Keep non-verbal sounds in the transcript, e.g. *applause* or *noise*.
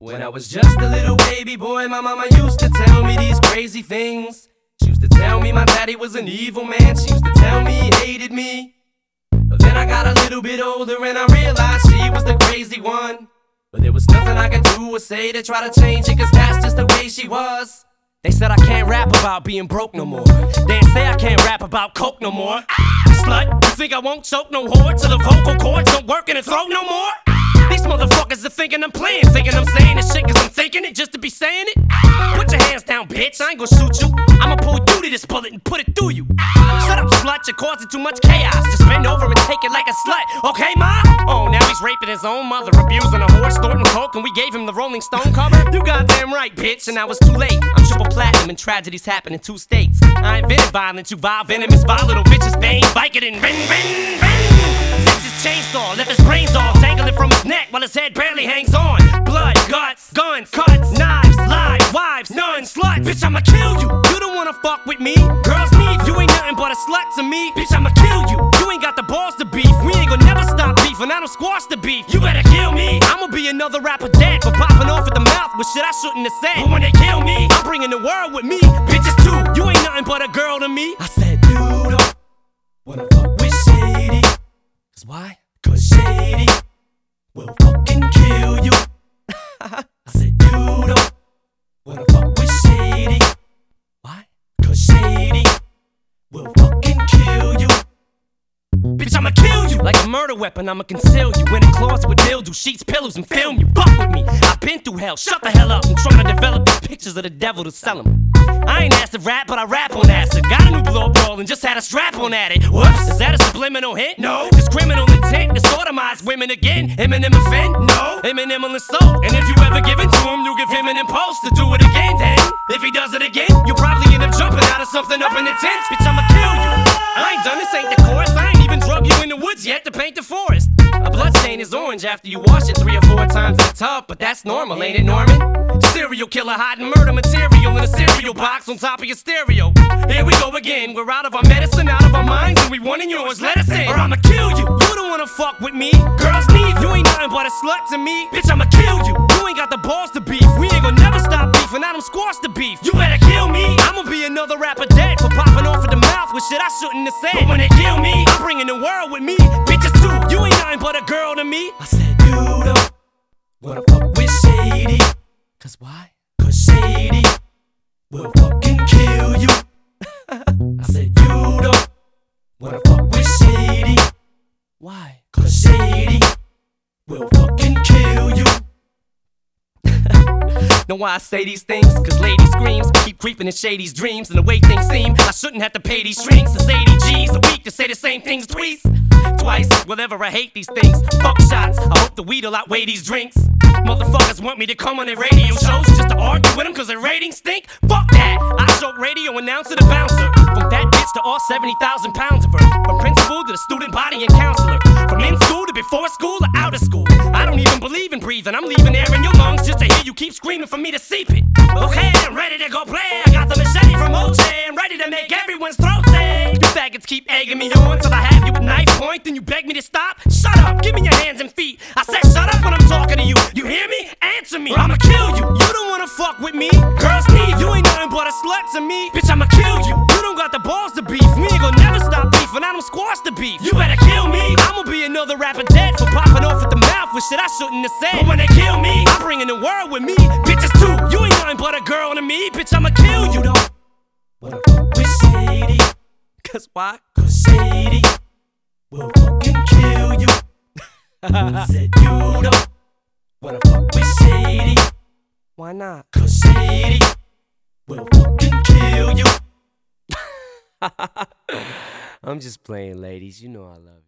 When I was just a little baby boy, my mama used to tell me these crazy things. She used to tell me my daddy was an evil man. She used to tell me he hated me. But then I got a little bit older and I realized she was the crazy one. But there was nothing I could do or say to try to change it, cause that's just the way she was. They said I can't rap about being broke no more. They say I can't rap about coke no more. Ah, slut, you think I won't choke no whore till the vocal cords don't work in the throat no more? These motherfuckers are thinking I'm playing, thinking I'm saying this shit cause I'm thinking it just to be saying it. Put your hands down, bitch, I ain't gonna shoot you. I'ma pull you to this bullet and put it through you. Shut up, slut, you're causing too much chaos. Just bend over and take it like a slut, okay, ma? Oh, now he's raping his own mother, abusing a horse, snorting coke, and we gave him the Rolling Stone cover? You goddamn right, bitch, and now it's too late. I'm triple platinum and tragedies happen in two states. I invented violence, you vile venomous, vile little bitches, bang, Vicodin, ring, ring, ring. Chainsaw, left his brains all dangling from his neck while his head barely hangs on. Blood, guts, guns, cuts, knives, lies, wives, nuns, sluts. Bitch, I'ma kill you. You don't wanna fuck with me. Girls need you ain't nothing but a slut to me. Bitch, I'ma kill you. You ain't got the balls to beef. We ain't gonna never stop beef, and I don't squash the beef. You better kill me. I'ma be another rapper dead for popping off at the mouth with shit I shouldn't have said. But when they kill me, I'm bringing the world with me. Bitches too. You ain't nothing but a girl to me. I said Why? I'ma kill you like a murder weapon. I'ma conceal you in a closet with mildew, sheets, pillows, and film you. Fuck with me. I've been through hell. Shut the hell up. I'm trying to develop these pictures of the devil to sell them. I ain't asked to rap, but I rap on acid. Got a new blow roll and just had a strap on at it. Whoops, is that a subliminal hint? No. Cause criminal intent to sodomize women again. Eminem offend? No. Eminem will insult. And if you ever give it to him, you give him an impulse to do it again. Then, if he does it again, you'll probably end up jumping out of something up in the tent. Bitch, I'ma kill you. I ain't done this, ain't the chorus. Is orange after you wash it three or four times in the tub, but that's normal, ain't it, Norman? Serial killer hiding murder material in a cereal box on top of your stereo. Here we go again. We're out of our medicine, out of our minds, and we wanting yours. Let us in, or I'ma kill you. You don't wanna fuck with me. Girls need you ain't nothing but a slut to me. Bitch, I'ma kill you. You ain't got the balls to beef. We ain't gonna never stop beefing. I don't squash the beef. You better kill me. I'ma be another rapper dead for popping off at the mouth with shit I shouldn't have said. But when they kill me, I'm bringing the world with me. Bitches too. You ain't nothing but a girl to me. I said you don't wanna fuck with shady. Cause why? Cause shady *laughs* uh, will fucking kill you. I said you don't wanna fuck with shady. Why? Cause *laughs* shady will fucking kill you. Know why I say these things? Cause lady screams keep creeping in shady's dreams. And the way things seem, I shouldn't have to pay these shrinks. It's 80 G's a week to say the same things twice. Twice, whatever, I hate these things. Fuck shots, I hope the weed'll outweigh these drinks. Motherfuckers want me to come on their radio shows just to argue with them cause their ratings stink. Fuck that! I joke radio announcer to bouncer. From that bitch to all 70,000 pounds of her. From principal to the student body and counselor. From in school to before school or out of school. I don't even believe in breathing. I'm leaving air in your lungs just to hear you keep screaming for me to seep it. Okay, keep egging me on till I have you at knife point. Then you beg me to stop. Shut up, give me your hands and feet. I said shut up when I'm talking to you. You hear me? Answer me. I'ma kill you. You don't wanna fuck with me. Girls need you ain't nothing but a slut to me. Bitch, I'ma kill you. You don't got the balls to beef. We ain't gonna never stop beef, and I don't squash the beef. You better kill me. I'ma be another rapper dead for popping off at the mouth with shit I shouldn't have said. But when they kill me, I'm bringing the world with me. Bitches too. You ain't nothing but a girl to me. Bitch, I'ma kill you. Don't wanna fuck with shady. Cause why? Cause shady will fucking kill you. *laughs* Said you don't wanna fuck with shady. Why not? Cause shady will fucking kill you. *laughs* I'm just playing, ladies. You know I love you.